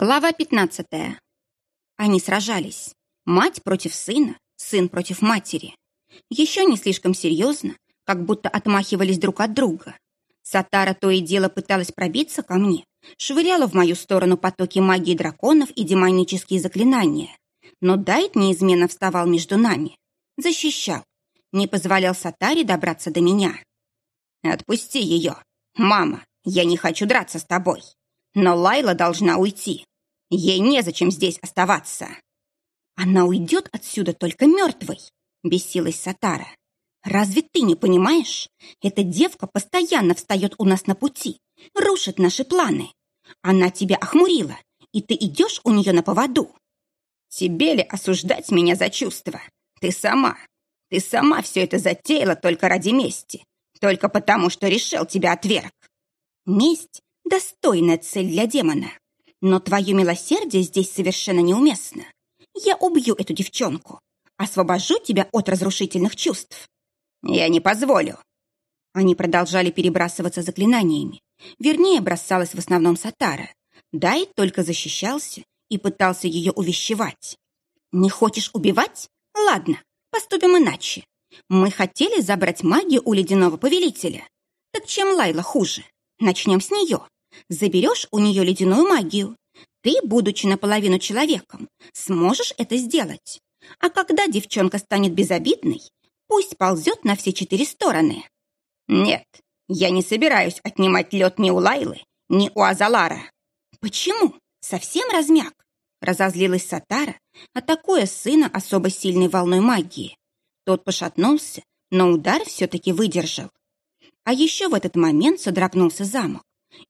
Глава 15. Они сражались. Мать против сына, сын против матери. Еще не слишком серьезно, как будто отмахивались друг от друга. Сатара то и дело пыталась пробиться ко мне, швыряла в мою сторону потоки магии драконов и демонические заклинания. Но Дайт неизменно вставал между нами. Защищал. Не позволял Сатаре добраться до меня. «Отпусти ее. Мама, я не хочу драться с тобой. Но Лайла должна уйти. Ей незачем здесь оставаться. Она уйдет отсюда только мертвой, бесилась Сатара. Разве ты не понимаешь? Эта девка постоянно встает у нас на пути, рушит наши планы. Она тебя охмурила, и ты идешь у нее на поводу. Тебе ли осуждать меня за чувства? Ты сама. Ты сама все это затеяла только ради мести. Только потому, что решил тебя отверг. Месть достойная цель для демона. Но твое милосердие здесь совершенно неуместно. Я убью эту девчонку, освобожу тебя от разрушительных чувств. Я не позволю. Они продолжали перебрасываться заклинаниями. Вернее, бросалась в основном Сатара. Дай только защищался и пытался ее увещевать. «Не хочешь убивать? Ладно, поступим иначе. Мы хотели забрать магию у ледяного повелителя. Так чем Лайла хуже? Начнем с нее. Заберешь у нее ледяную магию. Ты, будучи наполовину человеком, сможешь это сделать. А когда девчонка станет безобидной, пусть ползет на все четыре стороны. Нет, я не собираюсь отнимать лед ни у Лайлы, ни у Азалара. Почему? Совсем размяк? Разозлилась Сатара, атакуя сына особо сильной волной магии. Тот пошатнулся, но удар все-таки выдержал. А еще в этот момент содрогнулся замок.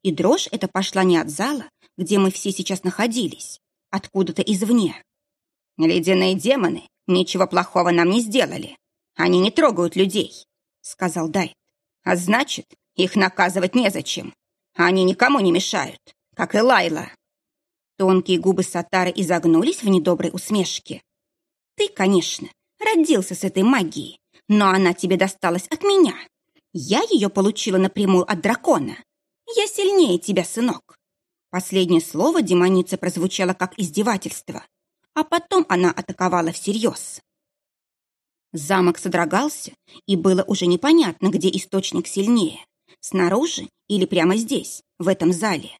И дрожь эта пошла не от зала, где мы все сейчас находились, откуда-то извне. «Ледяные демоны ничего плохого нам не сделали. Они не трогают людей», — сказал Дайт. «А значит, их наказывать незачем. Они никому не мешают, как и Лайла». Тонкие губы Сатары изогнулись в недоброй усмешке. «Ты, конечно, родился с этой магией, но она тебе досталась от меня. Я ее получила напрямую от дракона. «Я сильнее тебя, сынок!» Последнее слово демоница прозвучало как издевательство, а потом она атаковала всерьез. Замок содрогался, и было уже непонятно, где источник сильнее. Снаружи или прямо здесь, в этом зале.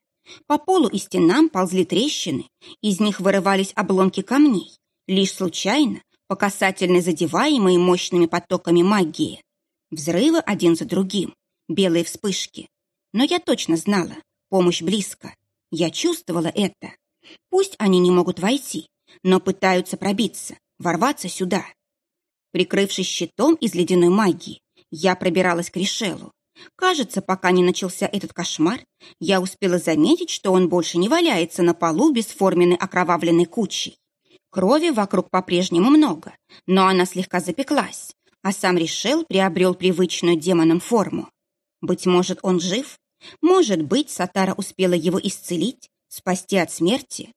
По полу и стенам ползли трещины, из них вырывались обломки камней, лишь случайно, по касательной задеваемые мощными потоками магии. Взрывы один за другим, белые вспышки, но я точно знала, помощь близко. Я чувствовала это. Пусть они не могут войти, но пытаются пробиться, ворваться сюда. Прикрывшись щитом из ледяной магии, я пробиралась к Ришелу. Кажется, пока не начался этот кошмар, я успела заметить, что он больше не валяется на полу бесформенной окровавленной кучей. Крови вокруг по-прежнему много, но она слегка запеклась, а сам Ришел приобрел привычную демоном форму. Быть может, он жив? Может быть, Сатара успела его исцелить, спасти от смерти?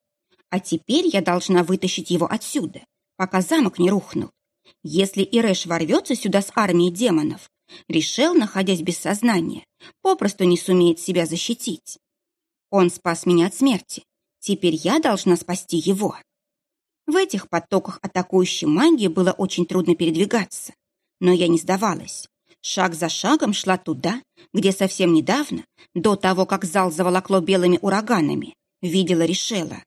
А теперь я должна вытащить его отсюда, пока замок не рухнул. Если Ирэш ворвется сюда с армией демонов, Ришел, находясь без сознания, попросту не сумеет себя защитить. Он спас меня от смерти. Теперь я должна спасти его. В этих потоках атакующей магии было очень трудно передвигаться. Но я не сдавалась шаг за шагом шла туда, где совсем недавно, до того, как зал заволокло белыми ураганами, видела Решела.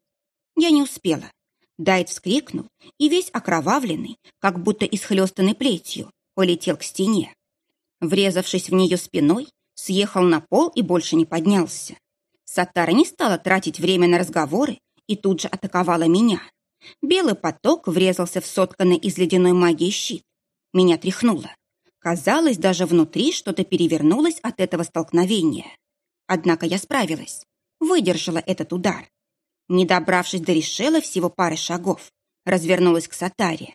Я не успела. Дайт вскрикнул и весь окровавленный, как будто исхлестанный плетью, полетел к стене. Врезавшись в нее спиной, съехал на пол и больше не поднялся. Сатара не стала тратить время на разговоры и тут же атаковала меня. Белый поток врезался в сотканный из ледяной магии щит. Меня тряхнуло. Казалось, даже внутри что-то перевернулось от этого столкновения. Однако я справилась, выдержала этот удар. Не добравшись до решела всего пары шагов, развернулась к Сатаре.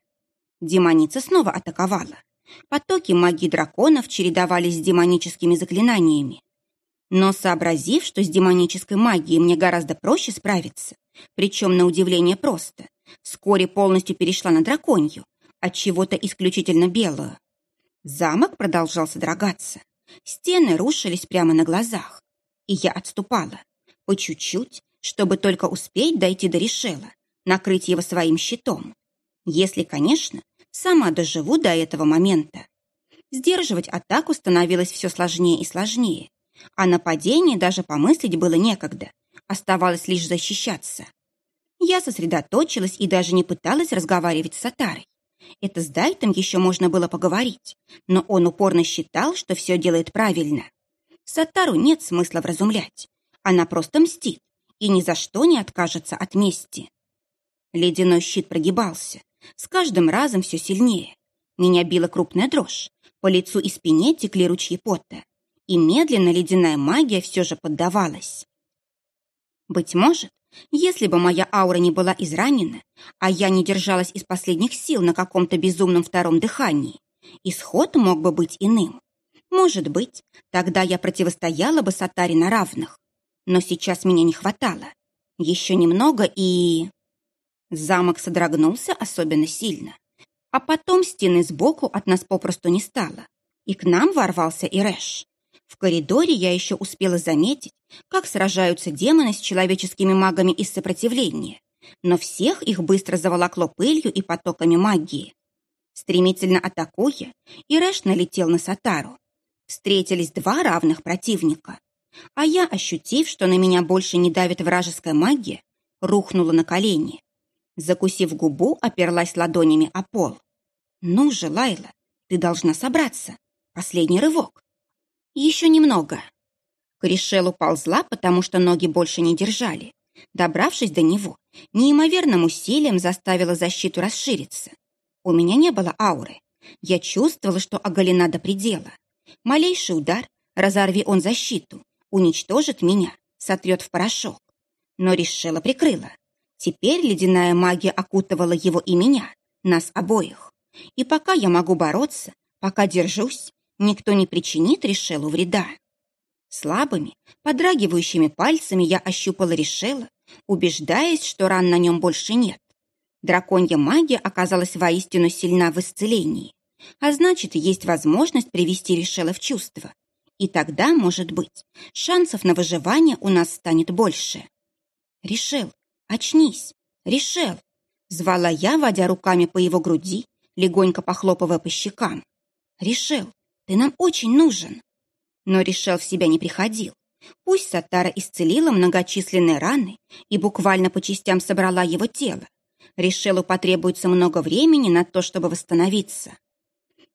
Демоница снова атаковала. Потоки магии драконов чередовались с демоническими заклинаниями. Но сообразив, что с демонической магией мне гораздо проще справиться, причем на удивление просто, вскоре полностью перешла на драконью, от чего-то исключительно белую. Замок продолжал содрогаться. Стены рушились прямо на глазах. И я отступала. По чуть-чуть, чтобы только успеть дойти до Решела, накрыть его своим щитом. Если, конечно, сама доживу до этого момента. Сдерживать атаку становилось все сложнее и сложнее, а нападение даже помыслить было некогда, оставалось лишь защищаться. Я сосредоточилась и даже не пыталась разговаривать с Сатарой. Это с Дайтом еще можно было поговорить, но он упорно считал, что все делает правильно. Сатару нет смысла вразумлять. Она просто мстит и ни за что не откажется от мести. Ледяной щит прогибался, с каждым разом все сильнее. Меня била крупная дрожь, по лицу и спине текли ручьи пота, и медленно ледяная магия все же поддавалась. Быть может, если бы моя аура не была изранена, а я не держалась из последних сил на каком-то безумном втором дыхании, исход мог бы быть иным. Может быть, тогда я противостояла бы Сатаре на равных. Но сейчас меня не хватало. Еще немного и... Замок содрогнулся особенно сильно. А потом стены сбоку от нас попросту не стало. И к нам ворвался Ирэш. В коридоре я еще успела заметить, как сражаются демоны с человеческими магами из сопротивления, но всех их быстро заволокло пылью и потоками магии. Стремительно атакуя, Ирэш налетел на Сатару. Встретились два равных противника. А я, ощутив, что на меня больше не давит вражеская магия, рухнула на колени. Закусив губу, оперлась ладонями о пол. «Ну же, Лайла, ты должна собраться. Последний рывок. Еще немного. Корешелу ползла, потому что ноги больше не держали. Добравшись до него, неимоверным усилием заставила защиту расшириться. У меня не было ауры. Я чувствовала, что оголена до предела. Малейший удар, разорви он защиту, уничтожит меня, сотрет в порошок. Но решила прикрыла. Теперь ледяная магия окутывала его и меня, нас обоих. И пока я могу бороться, пока держусь, никто не причинит Решелу вреда. Слабыми, подрагивающими пальцами я ощупала Решела, убеждаясь, что ран на нем больше нет. Драконья магия оказалась воистину сильна в исцелении, а значит, есть возможность привести Решела в чувство. И тогда, может быть, шансов на выживание у нас станет больше. «Решел, очнись! Решел!» Звала я, водя руками по его груди, легонько похлопывая по щекам. «Решел, ты нам очень нужен. Но решил в себя не приходил. Пусть Сатара исцелила многочисленные раны и буквально по частям собрала его тело. Решелу потребуется много времени на то, чтобы восстановиться.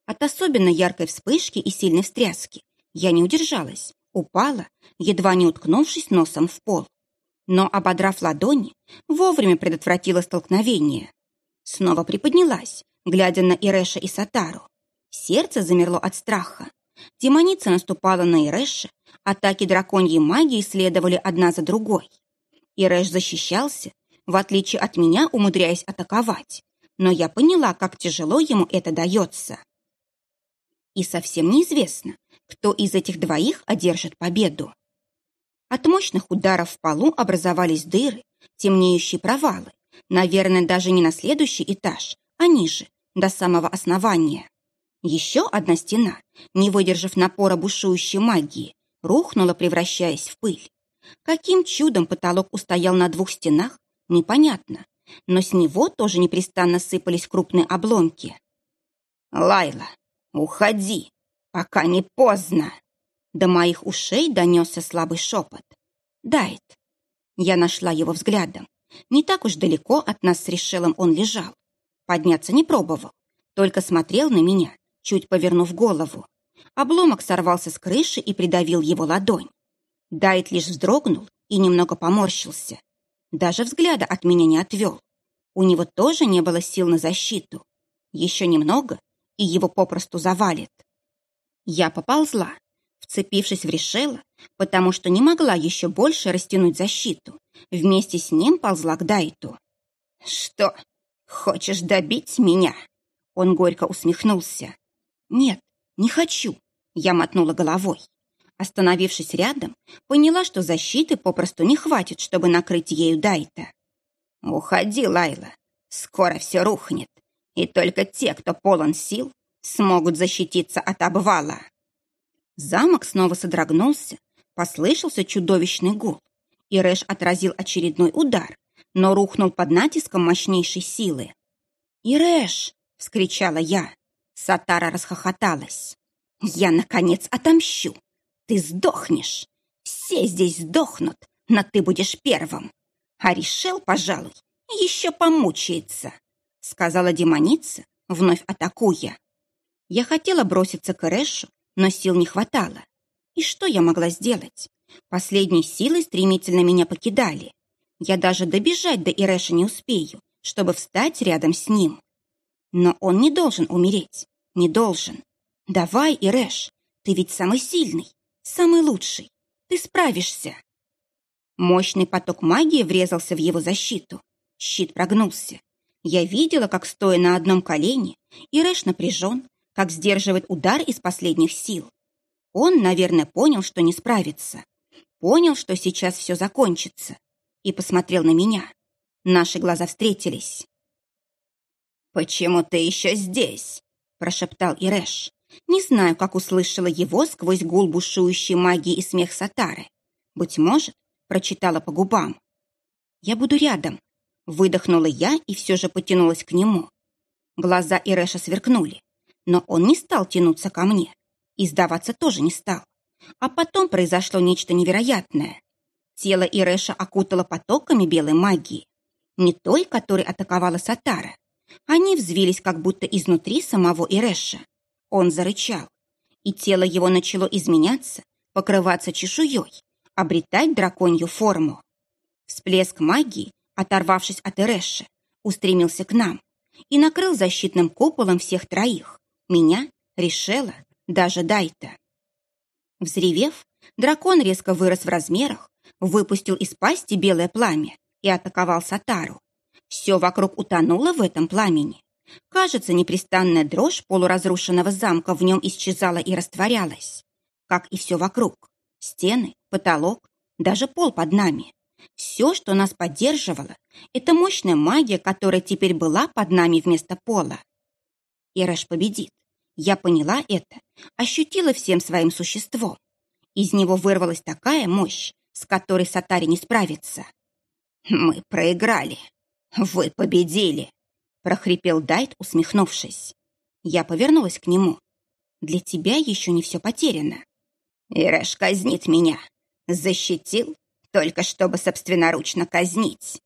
От особенно яркой вспышки и сильной встряски я не удержалась, упала, едва не уткнувшись носом в пол. Но, ободрав ладони, вовремя предотвратила столкновение. Снова приподнялась, глядя на Иреша и Сатару. Сердце замерло от страха. Демоница наступала на Ирэша, атаки драконьей магии следовали одна за другой. Ирэш защищался, в отличие от меня, умудряясь атаковать. Но я поняла, как тяжело ему это дается. И совсем неизвестно, кто из этих двоих одержит победу. От мощных ударов в полу образовались дыры, темнеющие провалы, наверное, даже не на следующий этаж, а ниже, до самого основания. Еще одна стена, не выдержав напора бушующей магии, рухнула, превращаясь в пыль. Каким чудом потолок устоял на двух стенах, непонятно, но с него тоже непрестанно сыпались крупные обломки. «Лайла, уходи, пока не поздно!» До моих ушей донесся слабый шепот. «Дайт». Я нашла его взглядом. Не так уж далеко от нас с Решелом он лежал. Подняться не пробовал, только смотрел на меня чуть повернув голову. Обломок сорвался с крыши и придавил его ладонь. Дайт лишь вздрогнул и немного поморщился. Даже взгляда от меня не отвел. У него тоже не было сил на защиту. Еще немного, и его попросту завалит. Я поползла, вцепившись в решела, потому что не могла еще больше растянуть защиту. Вместе с ним ползла к Дайту. «Что, хочешь добить меня?» Он горько усмехнулся. «Нет, не хочу», — я мотнула головой. Остановившись рядом, поняла, что защиты попросту не хватит, чтобы накрыть ею Дайта. «Уходи, Лайла, скоро все рухнет, и только те, кто полон сил, смогут защититься от обвала». Замок снова содрогнулся, послышался чудовищный гул, Ирэш отразил очередной удар, но рухнул под натиском мощнейшей силы. «Ирэш!» — вскричала я. Сатара расхохоталась. «Я, наконец, отомщу! Ты сдохнешь! Все здесь сдохнут, но ты будешь первым! А решил, пожалуй, еще помучается!» — сказала демоница, вновь атакуя. Я хотела броситься к Ирэшу, но сил не хватало. И что я могла сделать? Последние силы стремительно меня покидали. Я даже добежать до Ирэша не успею, чтобы встать рядом с ним. Но он не должен умереть. Не должен. Давай, Ирэш, ты ведь самый сильный, самый лучший. Ты справишься. Мощный поток магии врезался в его защиту. Щит прогнулся. Я видела, как, стоя на одном колене, Ирэш напряжен, как сдерживает удар из последних сил. Он, наверное, понял, что не справится. Понял, что сейчас все закончится. И посмотрел на меня. Наши глаза встретились. «Почему ты еще здесь?» – прошептал Ирэш. Не знаю, как услышала его сквозь гул бушующей магии и смех Сатары. Быть может, прочитала по губам. «Я буду рядом», – выдохнула я и все же потянулась к нему. Глаза Ирэша сверкнули, но он не стал тянуться ко мне. И сдаваться тоже не стал. А потом произошло нечто невероятное. Тело Ирэша окутало потоками белой магии. Не той, которой атаковала Сатара. Они взвились как будто изнутри самого Ирэша. Он зарычал. И тело его начало изменяться, покрываться чешуей, обретать драконью форму. Всплеск магии, оторвавшись от Ирэша, устремился к нам и накрыл защитным куполом всех троих. Меня, Решела, даже Дайта. Взревев, дракон резко вырос в размерах, выпустил из пасти белое пламя и атаковал Сатару. Все вокруг утонуло в этом пламени. Кажется, непрестанная дрожь полуразрушенного замка в нем исчезала и растворялась. Как и все вокруг. Стены, потолок, даже пол под нами. Все, что нас поддерживало, это мощная магия, которая теперь была под нами вместо пола. Ирэш победит. Я поняла это, ощутила всем своим существом. Из него вырвалась такая мощь, с которой Сатари не справится. «Мы проиграли. Вы победили!» прохрипел Дайт, усмехнувшись. Я повернулась к нему. «Для тебя еще не все потеряно». «Ирэш казнит меня. Защитил, только чтобы собственноручно казнить.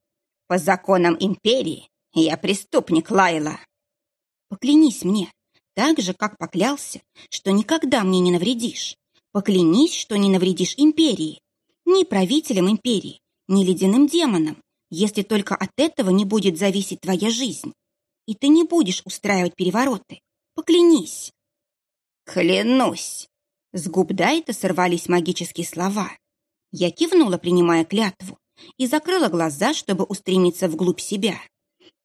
По законам Империи я преступник Лайла». «Поклянись мне, так же, как поклялся, что никогда мне не навредишь. Поклянись, что не навредишь империи. Ни правителям империи, ни ледяным демонам, если только от этого не будет зависеть твоя жизнь. И ты не будешь устраивать перевороты. Поклянись. Клянусь. С губ Дайта сорвались магические слова. Я кивнула, принимая клятву, и закрыла глаза, чтобы устремиться вглубь себя.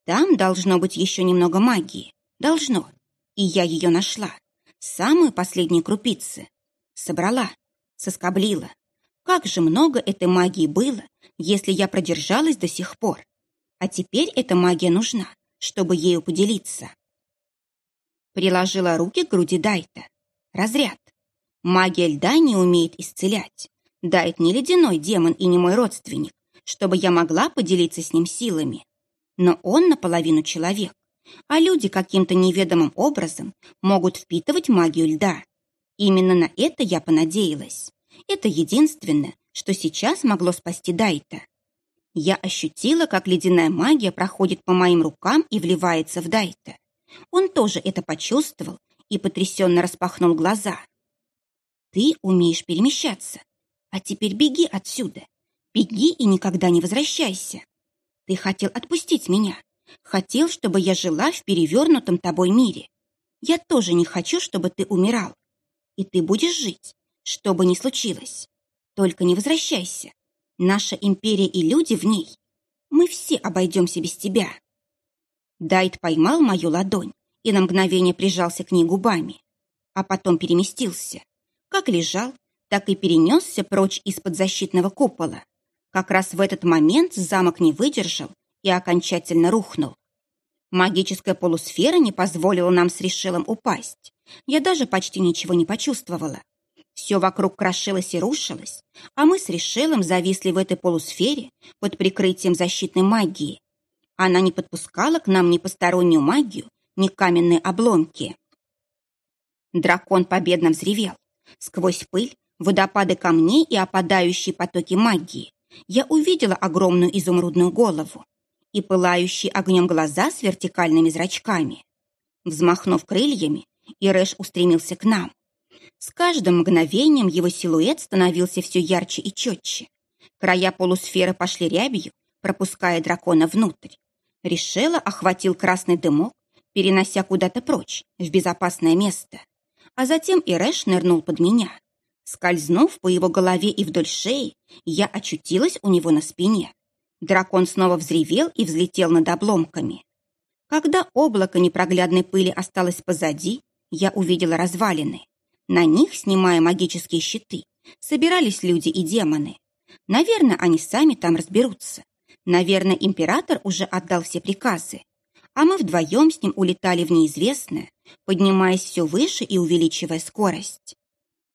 Там должно быть еще немного магии. Должно. И я ее нашла. Самые последние крупицы. Собрала, соскоблила. Как же много этой магии было, если я продержалась до сих пор. А теперь эта магия нужна, чтобы ею поделиться. Приложила руки к груди Дайта. Разряд. Магия льда не умеет исцелять. Дайт не ледяной демон и не мой родственник, чтобы я могла поделиться с ним силами. Но он наполовину человек а люди каким-то неведомым образом могут впитывать магию льда. Именно на это я понадеялась. Это единственное, что сейчас могло спасти Дайта. Я ощутила, как ледяная магия проходит по моим рукам и вливается в Дайта. Он тоже это почувствовал и потрясенно распахнул глаза. «Ты умеешь перемещаться, а теперь беги отсюда. Беги и никогда не возвращайся. Ты хотел отпустить меня, Хотел, чтобы я жила в перевернутом тобой мире. Я тоже не хочу, чтобы ты умирал. И ты будешь жить, что бы ни случилось. Только не возвращайся. Наша империя и люди в ней. Мы все обойдемся без тебя. Дайт поймал мою ладонь и на мгновение прижался к ней губами, а потом переместился. Как лежал, так и перенесся прочь из-под защитного купола. Как раз в этот момент замок не выдержал и окончательно рухнул. Магическая полусфера не позволила нам с Решелом упасть. Я даже почти ничего не почувствовала. Все вокруг крошилось и рушилось, а мы с Решелом зависли в этой полусфере под прикрытием защитной магии. Она не подпускала к нам ни постороннюю магию, ни каменные обломки. Дракон победно взревел. Сквозь пыль, водопады камней и опадающие потоки магии я увидела огромную изумрудную голову и пылающие огнем глаза с вертикальными зрачками. Взмахнув крыльями, Ирэш устремился к нам. С каждым мгновением его силуэт становился все ярче и четче. Края полусферы пошли рябью, пропуская дракона внутрь. Решела охватил красный дымок, перенося куда-то прочь, в безопасное место. А затем Ирэш нырнул под меня. Скользнув по его голове и вдоль шеи, я очутилась у него на спине. Дракон снова взревел и взлетел над обломками. Когда облако непроглядной пыли осталось позади, я увидела развалины. На них, снимая магические щиты, собирались люди и демоны. Наверное, они сами там разберутся. Наверное, император уже отдал все приказы. А мы вдвоем с ним улетали в неизвестное, поднимаясь все выше и увеличивая скорость.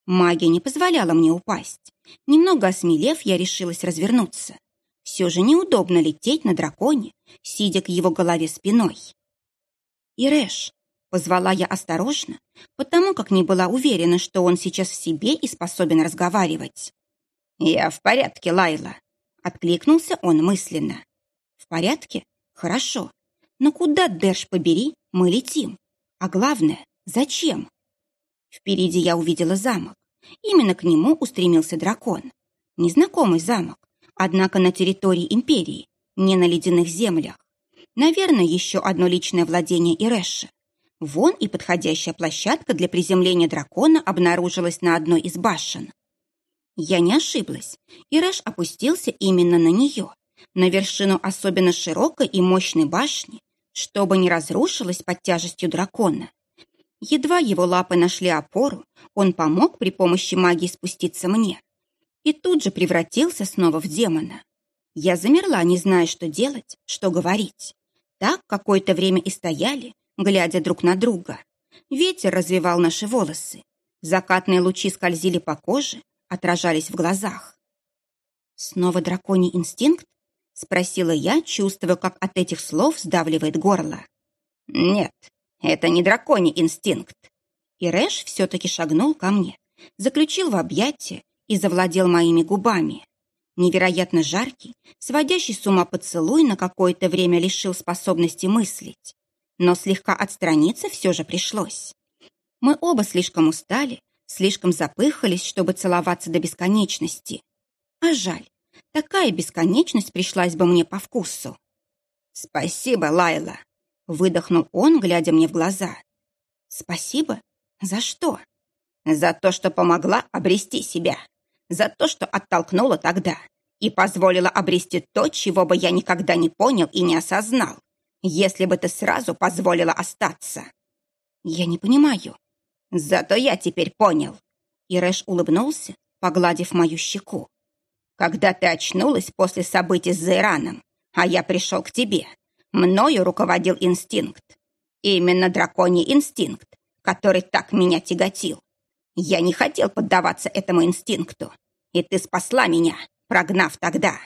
Магия не позволяла мне упасть. Немного осмелев, я решилась развернуться. Все же неудобно лететь на драконе, сидя к его голове спиной. «Ирэш», — позвала я осторожно, потому как не была уверена, что он сейчас в себе и способен разговаривать. «Я в порядке, Лайла», — откликнулся он мысленно. «В порядке? Хорошо. Но куда, Дерш, побери, мы летим? А главное, зачем?» Впереди я увидела замок. Именно к нему устремился дракон. Незнакомый замок, однако на территории империи, не на ледяных землях. Наверное, еще одно личное владение Ирэша. Вон и подходящая площадка для приземления дракона обнаружилась на одной из башен. Я не ошиблась. Ирэш опустился именно на нее, на вершину особенно широкой и мощной башни, чтобы не разрушилась под тяжестью дракона. Едва его лапы нашли опору, он помог при помощи магии спуститься мне. И тут же превратился снова в демона. Я замерла, не зная, что делать, что говорить. Так какое-то время и стояли, глядя друг на друга. Ветер развивал наши волосы. Закатные лучи скользили по коже, отражались в глазах. «Снова драконий инстинкт?» — спросила я, чувствуя, как от этих слов сдавливает горло. «Нет, это не драконий инстинкт». И Рэш все-таки шагнул ко мне, заключил в объятия и завладел моими губами. Невероятно жаркий, сводящий с ума поцелуй на какое-то время лишил способности мыслить. Но слегка отстраниться все же пришлось. Мы оба слишком устали, слишком запыхались, чтобы целоваться до бесконечности. А жаль, такая бесконечность пришлась бы мне по вкусу. «Спасибо, Лайла!» — выдохнул он, глядя мне в глаза. «Спасибо? За что?» «За то, что помогла обрести себя. За то, что оттолкнула тогда и позволила обрести то, чего бы я никогда не понял и не осознал, если бы ты сразу позволила остаться». «Я не понимаю». «Зато я теперь понял». Ирэш улыбнулся, погладив мою щеку. «Когда ты очнулась после событий с Зайраном, а я пришел к тебе, мною руководил инстинкт. Именно драконий инстинкт, который так меня тяготил. Я не хотел поддаваться этому инстинкту, и ты спасла меня, прогнав тогда.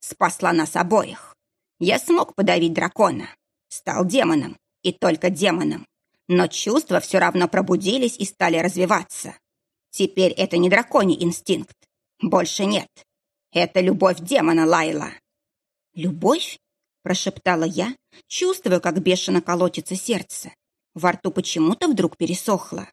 Спасла нас обоих. Я смог подавить дракона, стал демоном, и только демоном. Но чувства все равно пробудились и стали развиваться. Теперь это не драконий инстинкт. Больше нет. Это любовь демона Лайла. «Любовь?» – прошептала я, чувствуя, как бешено колотится сердце. Во рту почему-то вдруг пересохло.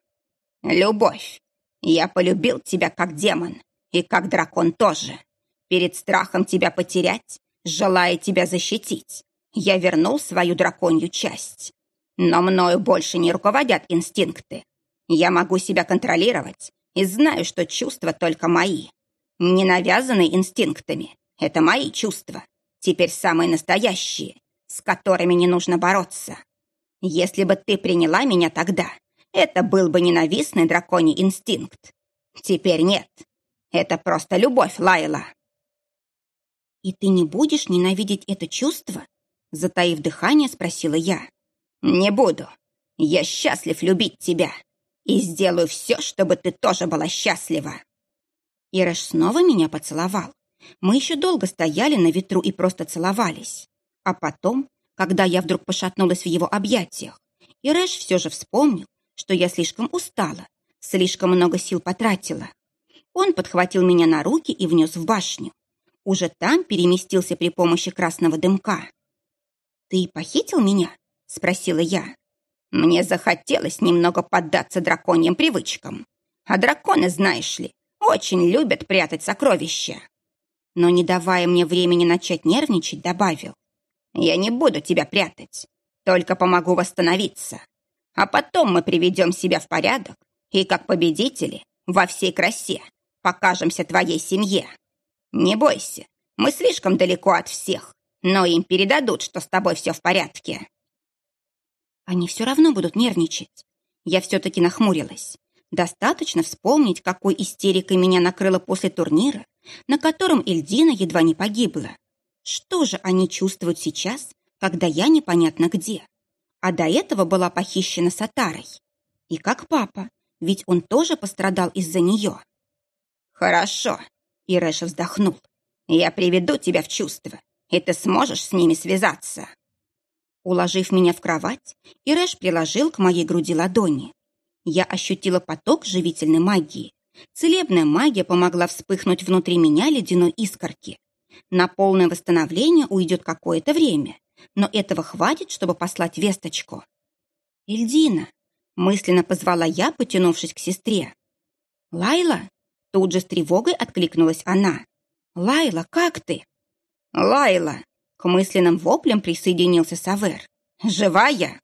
«Любовь. Я полюбил тебя как демон, и как дракон тоже. Перед страхом тебя потерять, желая тебя защитить, я вернул свою драконью часть. Но мною больше не руководят инстинкты. Я могу себя контролировать и знаю, что чувства только мои. Не навязанные инстинктами. Это мои чувства. Теперь самые настоящие, с которыми не нужно бороться. Если бы ты приняла меня тогда, это был бы ненавистный драконий инстинкт. Теперь нет. Это просто любовь, Лайла. И ты не будешь ненавидеть это чувство? Затаив дыхание, спросила я. «Не буду. Я счастлив любить тебя. и сделаю все, чтобы ты тоже была счастлива. Ирэш снова меня поцеловал. Мы еще долго стояли на ветру и просто целовались. А потом, когда я вдруг пошатнулась в его объятиях, Ирэш все же вспомнил, что я слишком устала, слишком много сил потратила. Он подхватил меня на руки и внес в башню. Уже там переместился при помощи красного дымка. «Ты похитил меня?» — спросила я. «Мне захотелось немного поддаться драконьим привычкам. А драконы, знаешь ли, очень любят прятать сокровища». Но, не давая мне времени начать нервничать, добавил. «Я не буду тебя прятать, только помогу восстановиться. А потом мы приведем себя в порядок и, как победители, во всей красе покажемся твоей семье. Не бойся, мы слишком далеко от всех, но им передадут, что с тобой все в порядке. Они все равно будут нервничать. Я все-таки нахмурилась. Достаточно вспомнить, какой истерикой меня накрыло после турнира, на котором Эльдина едва не погибла. Что же они чувствуют сейчас, когда я непонятно где? А до этого была похищена Сатарой. И как папа, ведь он тоже пострадал из-за нее. «Хорошо», — Ирэша вздохнул. «Я приведу тебя в чувство, и ты сможешь с ними связаться». Уложив меня в кровать, Ирэш приложил к моей груди ладони. Я ощутила поток живительной магии. Целебная магия помогла вспыхнуть внутри меня ледяной искорки. На полное восстановление уйдет какое-то время, но этого хватит, чтобы послать весточку. «Ильдина!» — мысленно позвала я, потянувшись к сестре. «Лайла?» — тут же с тревогой откликнулась она. «Лайла, как ты?» «Лайла!» К мысленным воплям присоединился Савер. «Живая?»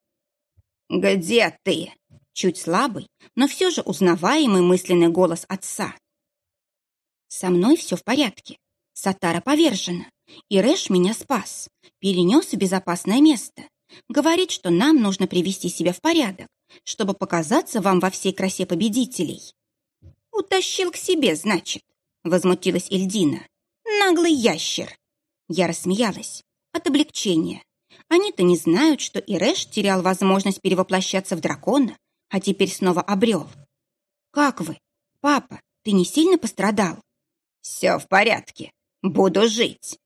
«Где ты?» Чуть слабый, но все же узнаваемый мысленный голос отца. «Со мной все в порядке. Сатара повержена. И Рэш меня спас, перенес в безопасное место. Говорит, что нам нужно привести себя в порядок, чтобы показаться вам во всей красе победителей». «Утащил к себе, значит», — возмутилась Эльдина. «Наглый ящер!» Я рассмеялась. От облегчения. Они-то не знают, что Ирэш терял возможность перевоплощаться в дракона, а теперь снова обрел. «Как вы? Папа, ты не сильно пострадал?» «Все в порядке. Буду жить».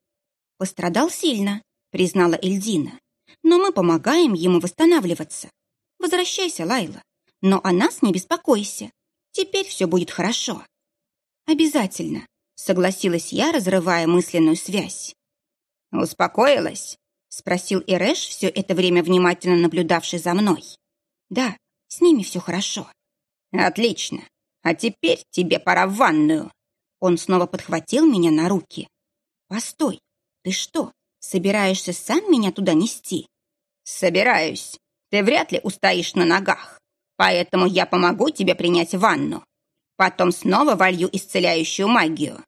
«Пострадал сильно», — признала Эльдина. «Но мы помогаем ему восстанавливаться. Возвращайся, Лайла. Но о нас не беспокойся. Теперь все будет хорошо». «Обязательно», — согласилась я, разрывая мысленную связь. «Успокоилась?» — спросил Ирэш, все это время внимательно наблюдавший за мной. «Да, с ними все хорошо». «Отлично. А теперь тебе пора в ванную». Он снова подхватил меня на руки. «Постой, ты что, собираешься сам меня туда нести?» «Собираюсь. Ты вряд ли устоишь на ногах, поэтому я помогу тебе принять ванну. Потом снова волью исцеляющую магию.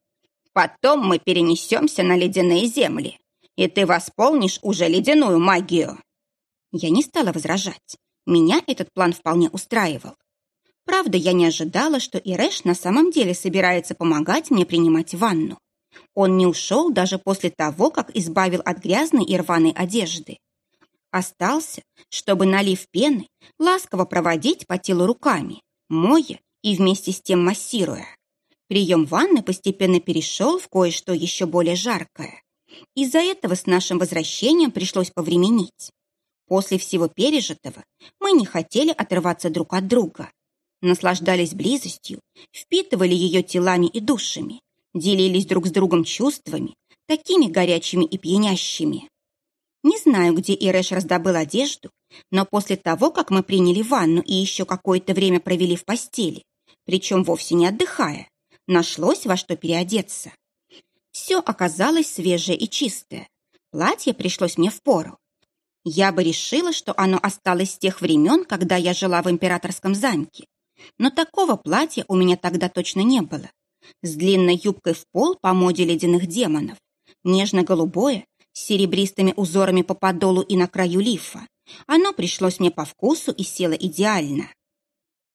Потом мы перенесемся на ледяные земли и ты восполнишь уже ледяную магию». Я не стала возражать. Меня этот план вполне устраивал. Правда, я не ожидала, что Ирэш на самом деле собирается помогать мне принимать ванну. Он не ушел даже после того, как избавил от грязной и рваной одежды. Остался, чтобы, налив пены, ласково проводить по телу руками, моя и вместе с тем массируя. Прием ванны постепенно перешел в кое-что еще более жаркое. Из-за этого с нашим возвращением пришлось повременить. После всего пережитого мы не хотели отрываться друг от друга. Наслаждались близостью, впитывали ее телами и душами, делились друг с другом чувствами, такими горячими и пьянящими. Не знаю, где Ирэш раздобыл одежду, но после того, как мы приняли ванну и еще какое-то время провели в постели, причем вовсе не отдыхая, нашлось во что переодеться. Все оказалось свежее и чистое. Платье пришлось мне в пору. Я бы решила, что оно осталось с тех времен, когда я жила в императорском замке. Но такого платья у меня тогда точно не было. С длинной юбкой в пол по моде ледяных демонов. Нежно-голубое, с серебристыми узорами по подолу и на краю лифа. Оно пришлось мне по вкусу и село идеально.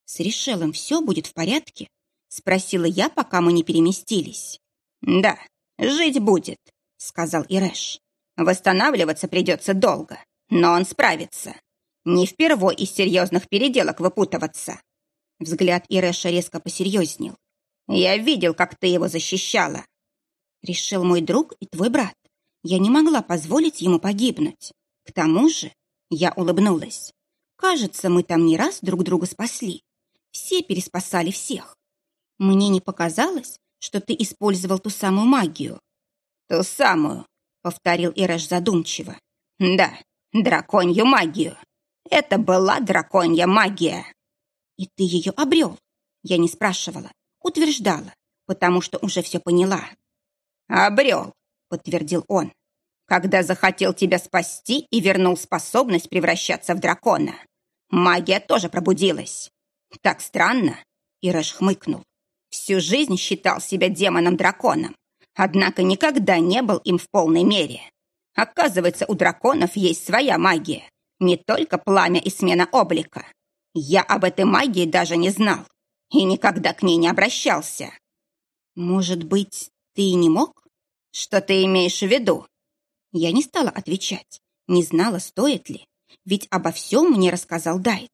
«С Решелом все будет в порядке?» — спросила я, пока мы не переместились. «Да, «Жить будет», — сказал Ирэш. «Восстанавливаться придется долго, но он справится. Не впервой из серьезных переделок выпутываться». Взгляд Ирэша резко посерьезнел. «Я видел, как ты его защищала». Решил мой друг и твой брат. Я не могла позволить ему погибнуть. К тому же я улыбнулась. Кажется, мы там не раз друг друга спасли. Все переспасали всех. Мне не показалось, что ты использовал ту самую магию. Ту самую, повторил Ирэш задумчиво. Да, драконью магию. Это была драконья магия. И ты ее обрел? Я не спрашивала, утверждала, потому что уже все поняла. Обрел, подтвердил он, когда захотел тебя спасти и вернул способность превращаться в дракона. Магия тоже пробудилась. Так странно, Ирэш хмыкнул. Всю жизнь считал себя демоном-драконом, однако никогда не был им в полной мере. Оказывается, у драконов есть своя магия, не только пламя и смена облика. Я об этой магии даже не знал и никогда к ней не обращался. Может быть, ты и не мог? Что ты имеешь в виду? Я не стала отвечать, не знала, стоит ли, ведь обо всем мне рассказал Дайт.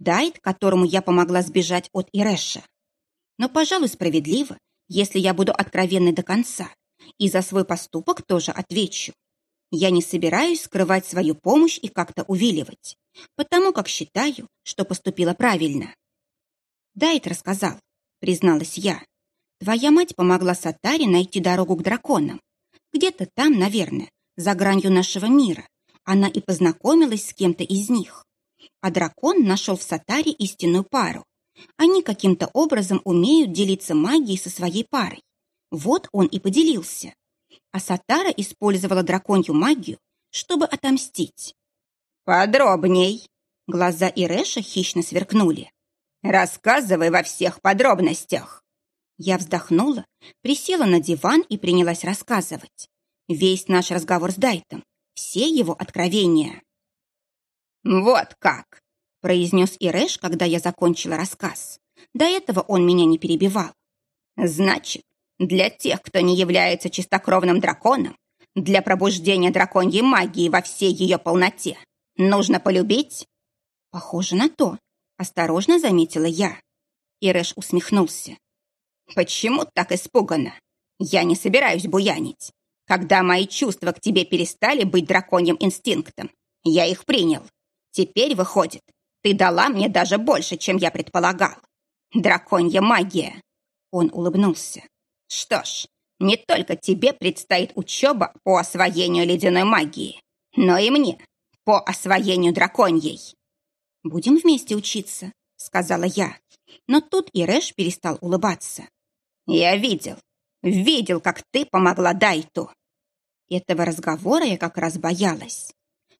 Дайт, которому я помогла сбежать от Ирэша. Но, пожалуй, справедливо, если я буду откровенной до конца, и за свой поступок тоже отвечу. Я не собираюсь скрывать свою помощь и как-то увиливать, потому как считаю, что поступила правильно. Дайт рассказал, призналась я. Твоя мать помогла Сатаре найти дорогу к драконам. Где-то там, наверное, за гранью нашего мира, она и познакомилась с кем-то из них. А дракон нашел в Сатаре истинную пару. Они каким-то образом умеют делиться магией со своей парой. Вот он и поделился а Сатара использовала драконью магию, чтобы отомстить. «Подробней!» Глаза Ирэша хищно сверкнули. «Рассказывай во всех подробностях!» Я вздохнула, присела на диван и принялась рассказывать. Весь наш разговор с Дайтом, все его откровения. «Вот как!» – произнес Ирэш, когда я закончила рассказ. До этого он меня не перебивал. «Значит, для тех, кто не является чистокровным драконом, для пробуждения драконьей магии во всей ее полноте, нужно полюбить? Похоже на то, осторожно заметила я. Ирэш усмехнулся. Почему так испуганно? Я не собираюсь буянить. Когда мои чувства к тебе перестали быть драконьим инстинктом, я их принял. Теперь, выходит, ты дала мне даже больше, чем я предполагал. Драконья магия. Он улыбнулся. Что ж, не только тебе предстоит учеба по освоению ледяной магии, но и мне по освоению драконьей. Будем вместе учиться, сказала я. Но тут Ирэш перестал улыбаться. Я видел, видел, как ты помогла Дайту. Этого разговора я как раз боялась.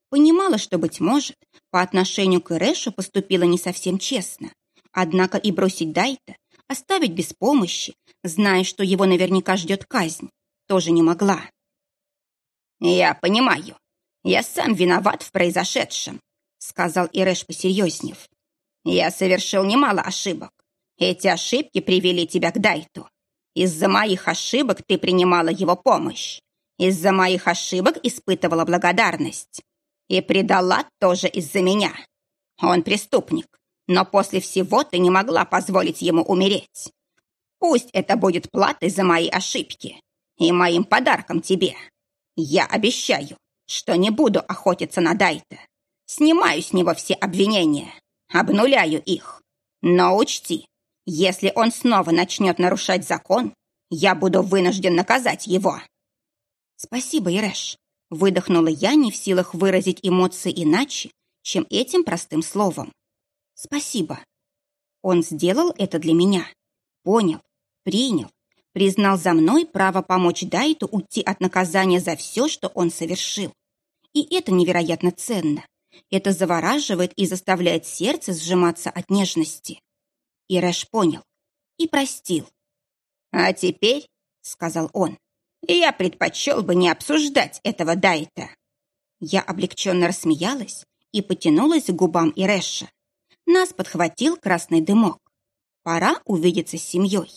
Понимала, что, быть может, по отношению к Ирэшу поступила не совсем честно. Однако и бросить Дайта, оставить без помощи, зная, что его наверняка ждет казнь, тоже не могла. «Я понимаю. Я сам виноват в произошедшем», сказал Ирэш, посерьезнев. «Я совершил немало ошибок. Эти ошибки привели тебя к Дайту. Из-за моих ошибок ты принимала его помощь. Из-за моих ошибок испытывала благодарность. И предала тоже из-за меня. Он преступник, но после всего ты не могла позволить ему умереть. Пусть это будет платой за мои ошибки и моим подарком тебе. Я обещаю, что не буду охотиться на Дайта. Снимаю с него все обвинения, обнуляю их. Но учти, если он снова начнет нарушать закон, я буду вынужден наказать его. Спасибо, Ирэш. Выдохнула я, не в силах выразить эмоции иначе, чем этим простым словом. Спасибо. Он сделал это для меня. Понял, принял, признал за мной право помочь Дайту уйти от наказания за все, что он совершил. И это невероятно ценно. Это завораживает и заставляет сердце сжиматься от нежности. И Рэш понял и простил. «А теперь», — сказал он, — «я предпочел бы не обсуждать этого Дайта». Я облегченно рассмеялась и потянулась к губам Ирэша. Нас подхватил красный дымок. Пора увидеться с семьей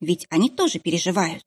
ведь они тоже переживают.